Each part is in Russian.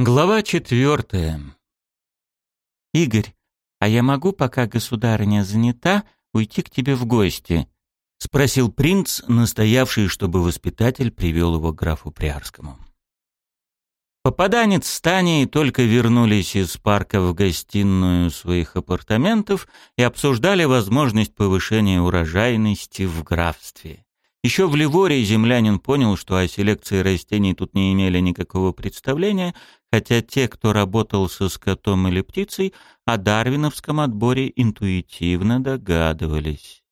Глава четвертая. «Игорь, а я могу, пока государыня занята, уйти к тебе в гости?» — спросил принц, настоявший, чтобы воспитатель привел его к графу Приарскому. Попаданец с Таней только вернулись из парка в гостиную своих апартаментов и обсуждали возможность повышения урожайности в графстве. Еще в Ливории землянин понял, что о селекции растений тут не имели никакого представления, хотя те, кто работал со скотом или птицей, о дарвиновском отборе интуитивно догадывались.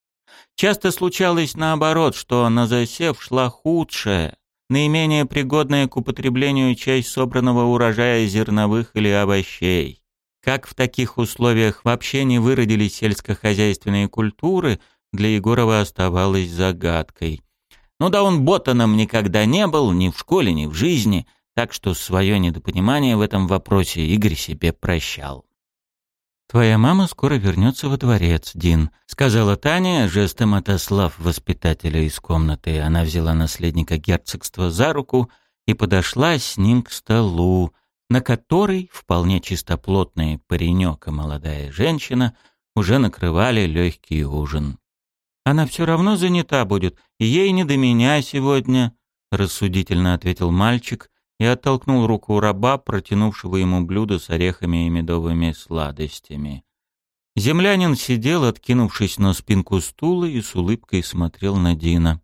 Часто случалось наоборот, что на засев шла худшая, наименее пригодная к употреблению часть собранного урожая зерновых или овощей. Как в таких условиях вообще не выродились сельскохозяйственные культуры, для Егорова оставалось загадкой. Ну да он ботаном никогда не был, ни в школе, ни в жизни, так что свое недопонимание в этом вопросе Игорь себе прощал. «Твоя мама скоро вернется во дворец, Дин», — сказала Таня, жестом отослав воспитателя из комнаты. Она взяла наследника герцогства за руку и подошла с ним к столу, на который вполне чистоплотный паренек и молодая женщина уже накрывали легкий ужин. «Она все равно занята будет, и ей не до меня сегодня», — рассудительно ответил мальчик — и оттолкнул руку раба, протянувшего ему блюдо с орехами и медовыми сладостями. Землянин сидел, откинувшись на спинку стула, и с улыбкой смотрел на Дина.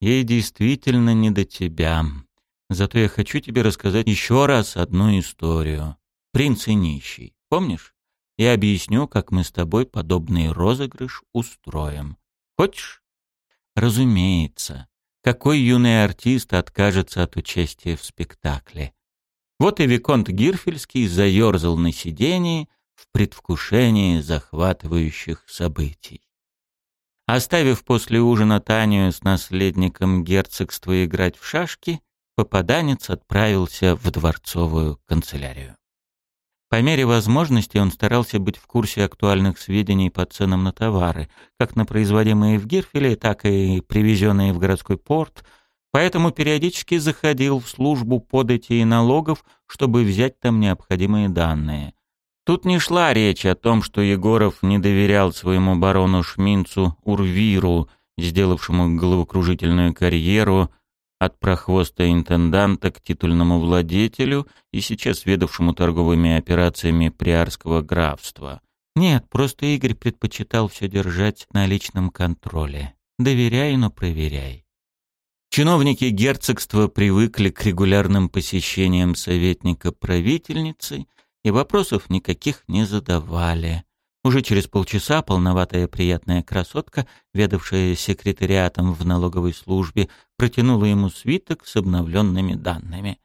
«Ей действительно не до тебя. Зато я хочу тебе рассказать еще раз одну историю. Принц и нищий. Помнишь? Я объясню, как мы с тобой подобный розыгрыш устроим. Хочешь?» «Разумеется какой юный артист откажется от участия в спектакле. Вот и Виконт Гирфельский заерзал на сидении в предвкушении захватывающих событий. Оставив после ужина Танию с наследником герцогства играть в шашки, попаданец отправился в дворцовую канцелярию. По мере возможности он старался быть в курсе актуальных сведений по ценам на товары, как на производимые в Гирфеле, так и привезенные в городской порт, поэтому периодически заходил в службу подати и налогов, чтобы взять там необходимые данные. Тут не шла речь о том, что Егоров не доверял своему барону Шминцу Урвиру, сделавшему головокружительную карьеру – от прохвоста интенданта к титульному владетелю и сейчас ведавшему торговыми операциями Приарского графства. Нет, просто Игорь предпочитал все держать на личном контроле. Доверяй, но проверяй. Чиновники герцогства привыкли к регулярным посещениям советника правительницы и вопросов никаких не задавали. Уже через полчаса полноватая приятная красотка, ведавшая секретариатом в налоговой службе, протянула ему свиток с обновленными данными.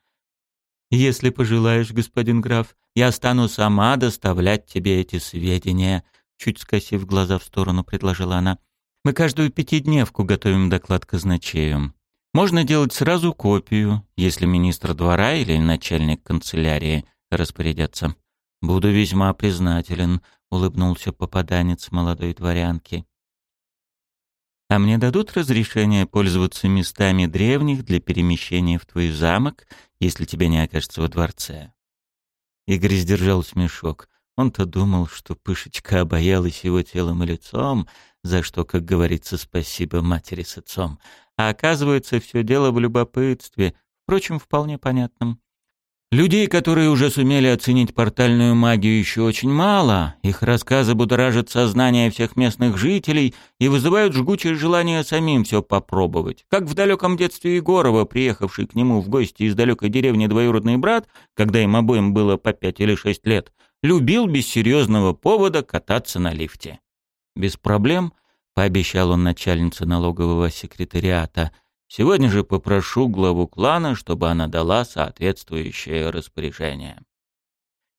«Если пожелаешь, господин граф, я стану сама доставлять тебе эти сведения», чуть скосив глаза в сторону, предложила она. «Мы каждую пятидневку готовим доклад казначеям. Можно делать сразу копию, если министр двора или начальник канцелярии распорядятся». «Буду весьма признателен», — улыбнулся попаданец молодой дворянки а мне дадут разрешение пользоваться местами древних для перемещения в твой замок, если тебя не окажется во дворце». Игорь сдержал смешок. Он-то думал, что Пышечка обаялась его телом и лицом, за что, как говорится, спасибо матери с отцом. А оказывается, все дело в любопытстве, впрочем, вполне понятном. Людей, которые уже сумели оценить портальную магию, еще очень мало. Их рассказы будоражат сознание всех местных жителей и вызывают жгучее желание самим все попробовать. Как в далеком детстве Егорова, приехавший к нему в гости из далекой деревни двоюродный брат, когда им обоим было по пять или шесть лет, любил без серьезного повода кататься на лифте. «Без проблем», — пообещал он начальнице налогового секретариата — Сегодня же попрошу главу клана, чтобы она дала соответствующее распоряжение.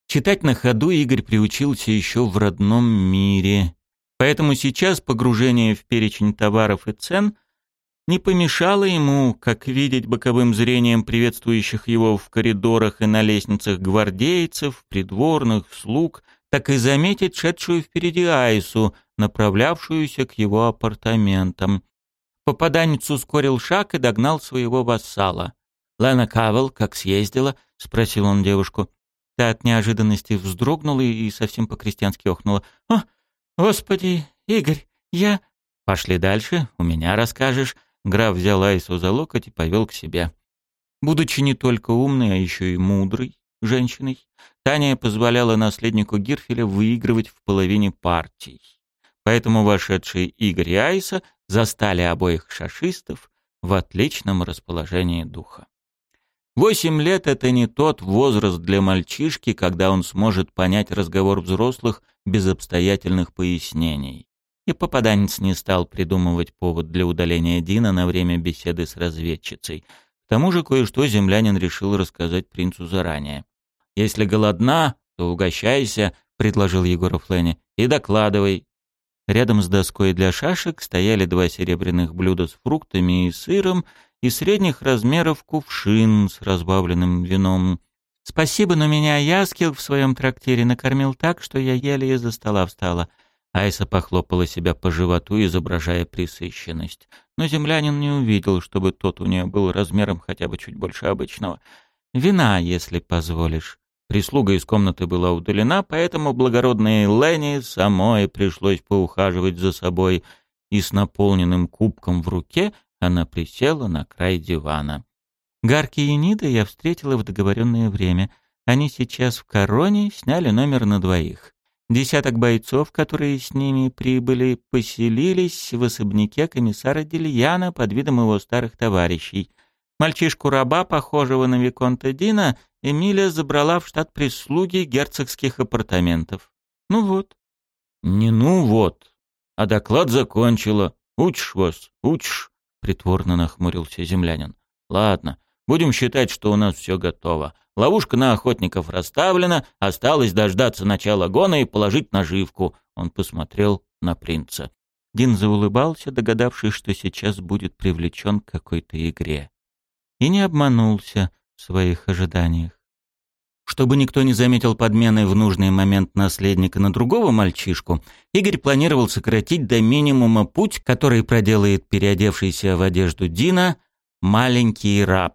Читать на ходу Игорь приучился еще в родном мире, поэтому сейчас погружение в перечень товаров и цен не помешало ему, как видеть боковым зрением приветствующих его в коридорах и на лестницах гвардейцев, придворных, слуг, так и заметить шедшую впереди Айсу, направлявшуюся к его апартаментам. Попаданец ускорил шаг и догнал своего вассала. Лена Кавел, как съездила, спросил он девушку. Та от неожиданности вздрогнула и совсем по-крестьянски охнула. «О, господи, Игорь, я...» «Пошли дальше, у меня расскажешь». Граф взял Айсу за локоть и повел к себе. Будучи не только умной, а еще и мудрой женщиной, Таня позволяла наследнику Гирфеля выигрывать в половине партий. Поэтому вошедшие Игорь и Айса застали обоих шашистов в отличном расположении духа. Восемь лет — это не тот возраст для мальчишки, когда он сможет понять разговор взрослых без обстоятельных пояснений. И попаданец не стал придумывать повод для удаления Дина на время беседы с разведчицей. К тому же кое-что землянин решил рассказать принцу заранее. «Если голодна, то угощайся», — предложил Егоров Лене, — «и докладывай, Рядом с доской для шашек стояли два серебряных блюда с фруктами и сыром и средних размеров кувшин с разбавленным вином. Спасибо, но меня Яскил в своем трактире накормил так, что я еле из-за стола встала. Айса похлопала себя по животу, изображая присыщенность. Но землянин не увидел, чтобы тот у нее был размером хотя бы чуть больше обычного. «Вина, если позволишь». Прислуга из комнаты была удалена, поэтому благородной Лене самой пришлось поухаживать за собой, и с наполненным кубком в руке она присела на край дивана. Гарки и Нида я встретила в договоренное время. Они сейчас в Короне сняли номер на двоих. Десяток бойцов, которые с ними прибыли, поселились в особняке комиссара Дельяна под видом его старых товарищей — Мальчишку раба, похожего на виконта Дина, Эмилия забрала в штат прислуги герцогских апартаментов. Ну вот. Не ну вот. А доклад закончила. Учишь вас, учишь, притворно нахмурился землянин. Ладно, будем считать, что у нас все готово. Ловушка на охотников расставлена, осталось дождаться начала гона и положить наживку. Он посмотрел на принца. Дин заулыбался, догадавшись, что сейчас будет привлечен к какой-то игре и не обманулся в своих ожиданиях. Чтобы никто не заметил подмены в нужный момент наследника на другого мальчишку, Игорь планировал сократить до минимума путь, который проделает переодевшийся в одежду Дина маленький раб.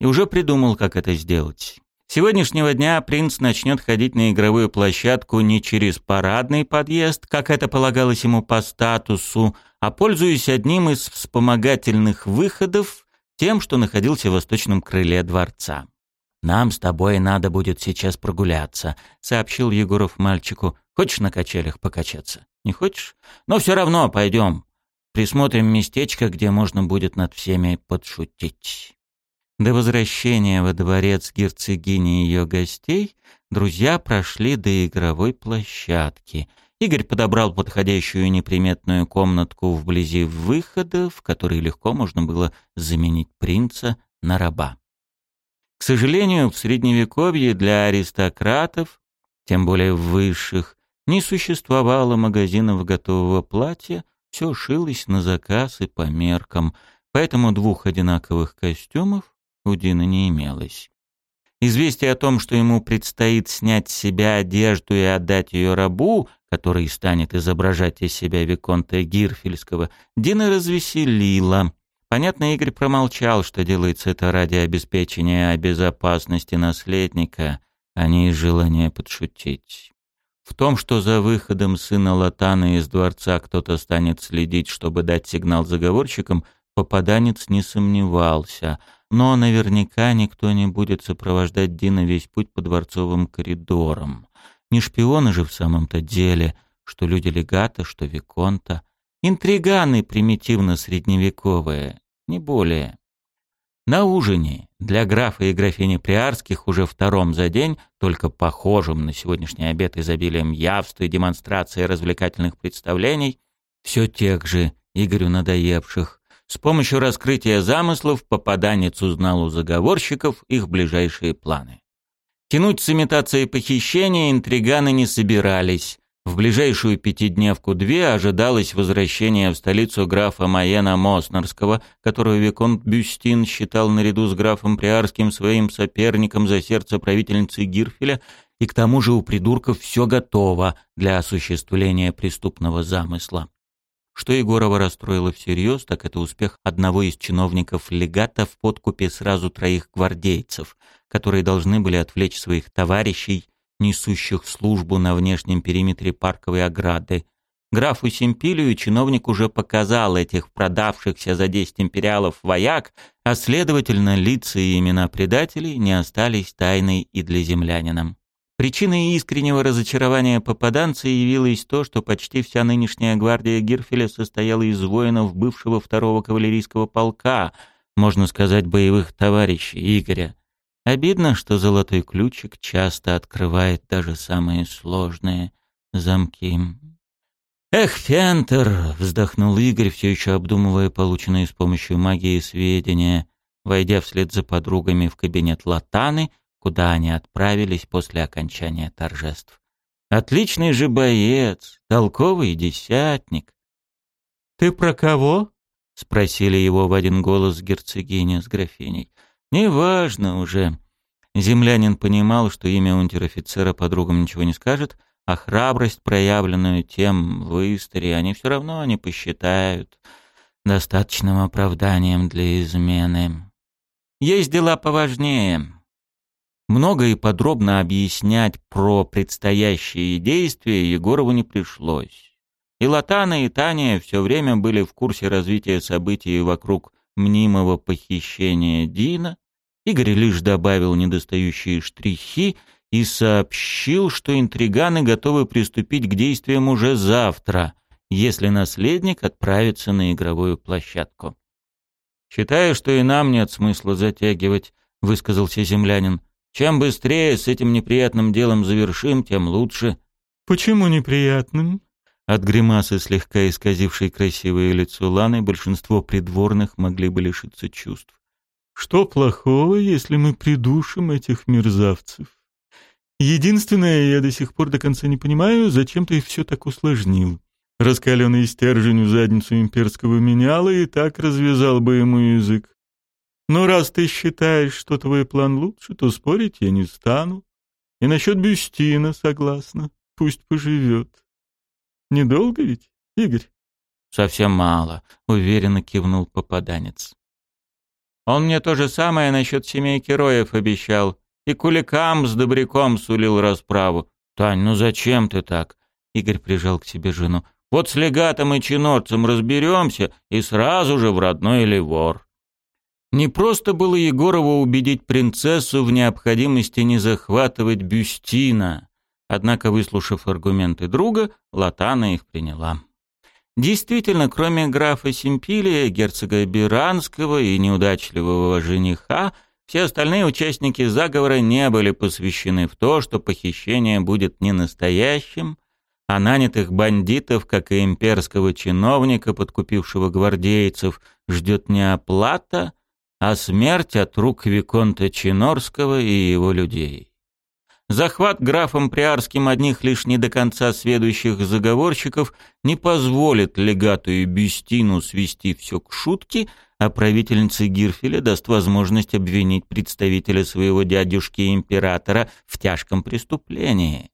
И уже придумал, как это сделать. С сегодняшнего дня принц начнет ходить на игровую площадку не через парадный подъезд, как это полагалось ему по статусу, а пользуясь одним из вспомогательных выходов тем, что находился в восточном крыле дворца. «Нам с тобой надо будет сейчас прогуляться», — сообщил Егоров мальчику. «Хочешь на качелях покачаться? Не хочешь? Но все равно пойдем. Присмотрим местечко, где можно будет над всеми подшутить». До возвращения во дворец герцогини и ее гостей друзья прошли до игровой площадки — Игорь подобрал подходящую неприметную комнатку вблизи выхода, в которой легко можно было заменить принца на раба. К сожалению, в Средневековье для аристократов, тем более высших, не существовало магазинов готового платья, все шилось на заказ и по меркам, поэтому двух одинаковых костюмов у Дина не имелось. Известие о том, что ему предстоит снять с себя одежду и отдать ее рабу, который станет изображать из себя Виконта Гирфельского, Дина развеселила. Понятно, Игорь промолчал, что делается это ради обеспечения безопасности наследника, а не из желания подшутить. В том, что за выходом сына Латана из дворца кто-то станет следить, чтобы дать сигнал заговорщикам, попаданец не сомневался, но наверняка никто не будет сопровождать Дина весь путь по дворцовым коридорам. Не шпионы же в самом-то деле, что люди легата, что виконта. Интриганы примитивно-средневековые, не более. На ужине для графа и графини Приарских уже втором за день, только похожим на сегодняшний обед изобилием явства и демонстрации развлекательных представлений, все тех же, Игорю надоевших, с помощью раскрытия замыслов попаданец узнал у заговорщиков их ближайшие планы. Тянуть с имитацией похищения интриганы не собирались. В ближайшую пятидневку две ожидалось возвращение в столицу графа Маена Моснерского, которого Виконт Бюстин считал наряду с графом Приарским своим соперником за сердце правительницы Гирфеля, и к тому же у придурков все готово для осуществления преступного замысла что Егорова расстроило всерьез, так это успех одного из чиновников легата в подкупе сразу троих гвардейцев, которые должны были отвлечь своих товарищей, несущих службу на внешнем периметре парковой ограды. Графу Семпилию чиновник уже показал этих продавшихся за 10 империалов вояк, а следовательно, лица и имена предателей не остались тайной и для землянина. Причиной искреннего разочарования попаданца явилось то, что почти вся нынешняя гвардия Гирфеля состояла из воинов бывшего второго кавалерийского полка, можно сказать, боевых товарищей Игоря. Обидно, что золотой ключик часто открывает даже самые сложные замки. «Эх, Фентер!» — вздохнул Игорь, все еще обдумывая полученные с помощью магии сведения. Войдя вслед за подругами в кабинет Латаны — куда они отправились после окончания торжеств. «Отличный же боец, толковый десятник». «Ты про кого?» — спросили его в один голос герцогиня с графиней. «Неважно уже». Землянин понимал, что имя унтер-офицера подругам ничего не скажет, а храбрость, проявленную тем в истории, они все равно не посчитают достаточным оправданием для измены. «Есть дела поважнее», много и подробно объяснять про предстоящие действия Егорову не пришлось. И Латана, и Таня все время были в курсе развития событий вокруг мнимого похищения Дина. Игорь лишь добавил недостающие штрихи и сообщил, что интриганы готовы приступить к действиям уже завтра, если наследник отправится на игровую площадку. «Считаю, что и нам нет смысла затягивать», — высказался землянин. Чем быстрее с этим неприятным делом завершим, тем лучше». «Почему неприятным?» От гримасы, слегка исказившей красивое лицо Ланы, большинство придворных могли бы лишиться чувств. «Что плохого, если мы придушим этих мерзавцев? Единственное, я до сих пор до конца не понимаю, зачем ты все так усложнил. Раскаленный стержень в задницу имперского меняла и так развязал бы ему язык. Но раз ты считаешь, что твой план лучше, то спорить я не стану. И насчет Бюстина согласна. Пусть поживет. Недолго ведь, Игорь? Совсем мало, уверенно кивнул попаданец. Он мне то же самое насчет семейки Роев обещал. И куликам с добряком сулил расправу. Тань, ну зачем ты так? Игорь прижал к себе жену. Вот с легатом и чинорцем разберемся и сразу же в родной Ливор. Не просто было Егорова убедить принцессу в необходимости не захватывать Бюстина. Однако, выслушав аргументы друга, Латана их приняла. Действительно, кроме графа Симпилия, герцога Беранского и неудачливого жениха, все остальные участники заговора не были посвящены в то, что похищение будет не настоящим, а нанятых бандитов, как и имперского чиновника, подкупившего гвардейцев, ждет не оплата — а смерть от рук Виконта Чинорского и его людей. Захват графом Приарским одних лишь не до конца следующих заговорщиков не позволит легату и Бюстину свести все к шутке, а правительнице Гирфеля даст возможность обвинить представителя своего дядюшки-императора в тяжком преступлении.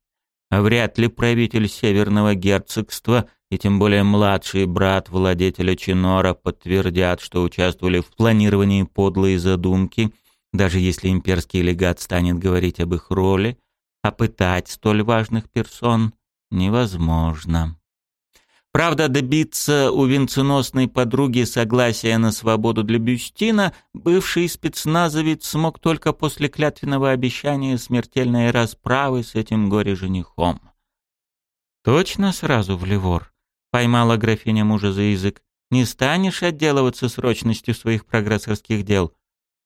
Вряд ли правитель Северного Герцогства и тем более младший брат владетеля Чинора подтвердят, что участвовали в планировании подлой задумки, даже если имперский легат станет говорить об их роли, а пытать столь важных персон невозможно. Правда, добиться у венценосной подруги согласия на свободу для Бюстина бывший спецназовец смог только после клятвенного обещания смертельной расправы с этим горе-женихом. Точно сразу в Ливор? поймала графиня мужа за язык. «Не станешь отделываться срочностью своих прогрессорских дел.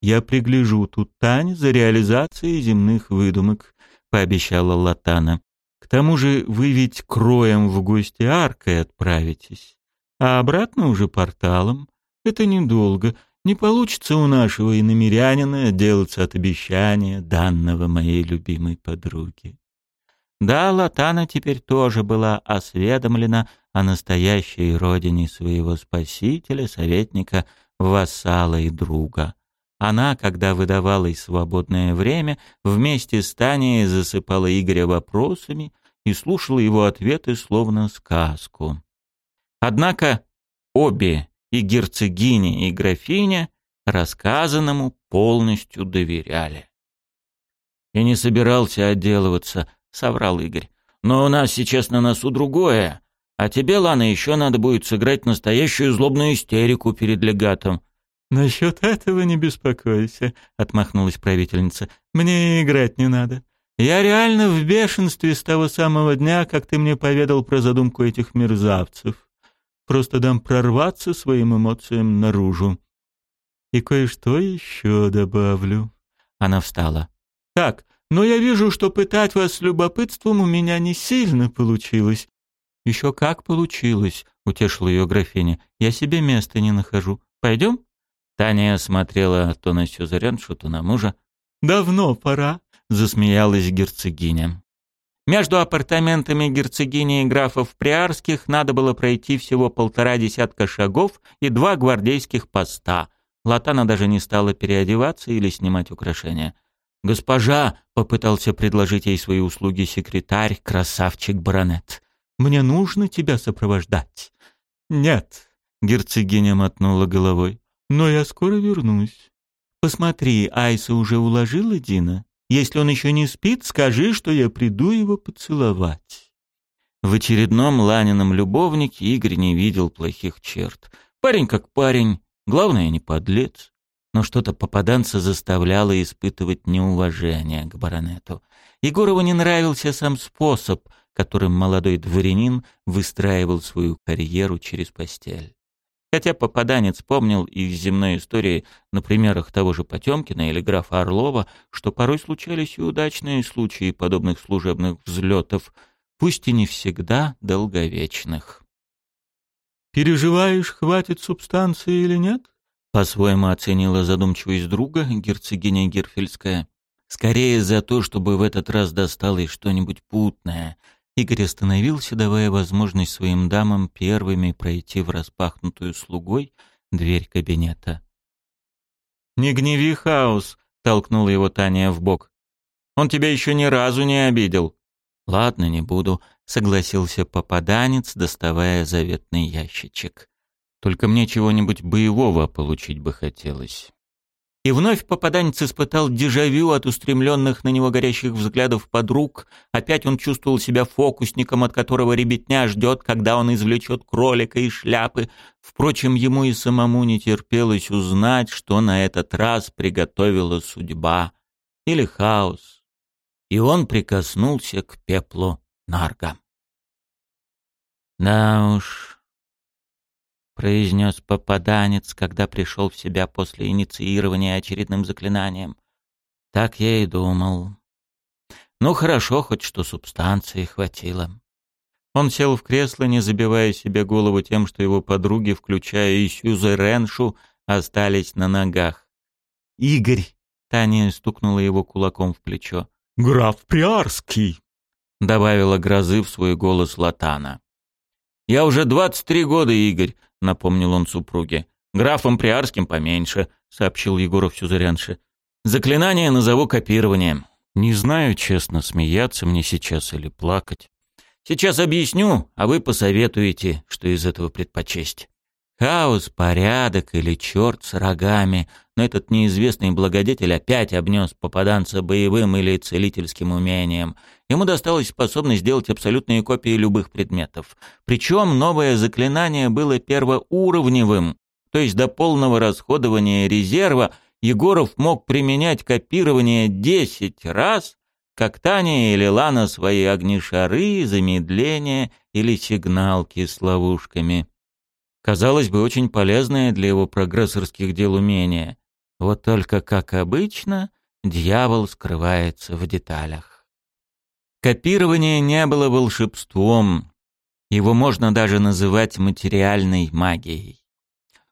Я пригляжу тут Тань за реализацией земных выдумок», — пообещала Латана. «К тому же вы ведь кроем в гости аркой отправитесь, а обратно уже порталом. Это недолго. Не получится у нашего иномирянина отделаться от обещания данного моей любимой подруги». Да, Латана теперь тоже была осведомлена о настоящей родине своего спасителя советника вассала и друга. Она, когда выдавалось свободное время, вместе с Таней засыпала Игоря вопросами и слушала его ответы словно сказку. Однако обе, и герцогиня, и графиня, рассказанному полностью доверяли. «Я не собирался отделываться», — соврал Игорь. «Но у нас сейчас на носу другое. А тебе, Лана, еще надо будет сыграть настоящую злобную истерику перед легатом». «Насчет этого не беспокойся», — отмахнулась правительница. «Мне играть не надо. Я реально в бешенстве с того самого дня, как ты мне поведал про задумку этих мерзавцев. Просто дам прорваться своим эмоциям наружу. И кое-что еще добавлю». Она встала. «Так, но я вижу, что пытать вас любопытством у меня не сильно получилось. Еще как получилось, утешила ее графиня. Я себе места не нахожу. Пойдем? Таня смотрела то на сюзереншу, то на мужа. «Давно пора», — засмеялась герцогиня. Между апартаментами герцогини и графов Приарских надо было пройти всего полтора десятка шагов и два гвардейских поста. Латана даже не стала переодеваться или снимать украшения. «Госпожа!» — попытался предложить ей свои услуги секретарь, красавчик-баронет. Мне нужно тебя сопровождать». «Нет», — герцогиня мотнула головой, — «но я скоро вернусь». «Посмотри, Айса уже уложила Дина. Если он еще не спит, скажи, что я приду его поцеловать». В очередном Ланином любовнике Игорь не видел плохих черт. Парень как парень, главное, не подлец. Но что-то попаданца заставляло испытывать неуважение к баронету. Егорову не нравился сам способ — которым молодой дворянин выстраивал свою карьеру через постель. Хотя попаданец помнил из земной истории на примерах того же Потемкина или графа Орлова, что порой случались и удачные случаи подобных служебных взлетов, пусть и не всегда долговечных. «Переживаешь, хватит субстанции или нет?» По-своему оценила задумчивость друга герцогиня Герфельская. «Скорее за то, чтобы в этот раз досталось что-нибудь путное», Игорь остановился, давая возможность своим дамам первыми пройти в распахнутую слугой дверь кабинета. «Не гневи, Хаус!» — толкнула его Таня в бок. «Он тебя еще ни разу не обидел!» «Ладно, не буду», — согласился попаданец, доставая заветный ящичек. «Только мне чего-нибудь боевого получить бы хотелось». И вновь попаданец испытал дежавю от устремленных на него горящих взглядов подруг. Опять он чувствовал себя фокусником, от которого ребятня ждет, когда он извлечет кролика и шляпы. Впрочем, ему и самому не терпелось узнать, что на этот раз приготовила судьба или хаос. И он прикоснулся к пеплу нарга. Да уж, произнес попаданец, когда пришел в себя после инициирования очередным заклинанием. Так я и думал. Ну хорошо, хоть что субстанции хватило. Он сел в кресло, не забивая себе голову тем, что его подруги, включая и Сюзереншу, остались на ногах. «Игорь!» — Таня стукнула его кулаком в плечо. «Граф Приарский!» — добавила грозы в свой голос Латана. «Я уже двадцать три года, Игорь, напомнил он супруге. «Графом Приарским поменьше», — сообщил Егоров сюзеренше. «Заклинание назову копированием». «Не знаю, честно, смеяться мне сейчас или плакать». «Сейчас объясню, а вы посоветуете, что из этого предпочесть». Хаос, порядок или черт с рогами, но этот неизвестный благодетель опять обнес попаданца боевым или целительским умением, Ему досталась способность делать абсолютные копии любых предметов. Причем новое заклинание было первоуровневым, то есть до полного расходования резерва Егоров мог применять копирование 10 раз, как Таня или Лана свои огнишары, замедление или сигналки с ловушками. Казалось бы, очень полезное для его прогрессорских дел умение. Вот только, как обычно, дьявол скрывается в деталях. Копирование не было волшебством. Его можно даже называть материальной магией.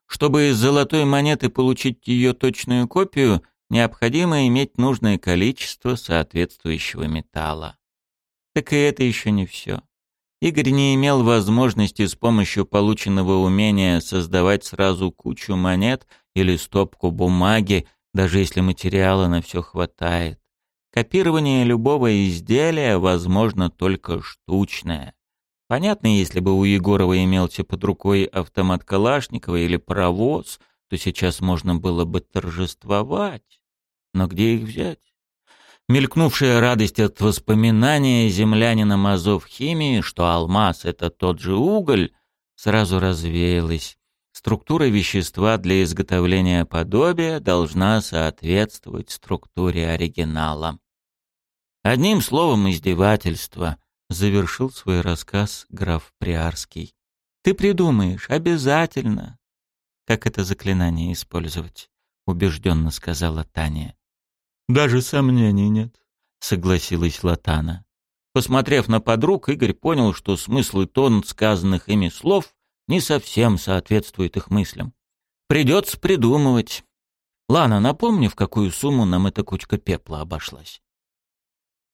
Чтобы из золотой монеты получить ее точную копию, необходимо иметь нужное количество соответствующего металла. Так и это еще не все. Игорь не имел возможности с помощью полученного умения создавать сразу кучу монет или стопку бумаги, даже если материала на все хватает. Копирование любого изделия возможно только штучное. Понятно, если бы у Егорова имелся под рукой автомат Калашникова или паровоз, то сейчас можно было бы торжествовать. Но где их взять? Мелькнувшая радость от воспоминания землянина Мазов химии, что алмаз — это тот же уголь, сразу развеялась. Структура вещества для изготовления подобия должна соответствовать структуре оригинала. Одним словом, издевательство, завершил свой рассказ граф Приарский. Ты придумаешь, обязательно. Как это заклинание использовать? убежденно сказала Таня. Даже сомнений нет, согласилась Латана. Посмотрев на подруг, Игорь понял, что смысл и тон сказанных ими слов не совсем соответствует их мыслям. Придется придумывать. Лана, напомни, в какую сумму нам эта кучка пепла обошлась.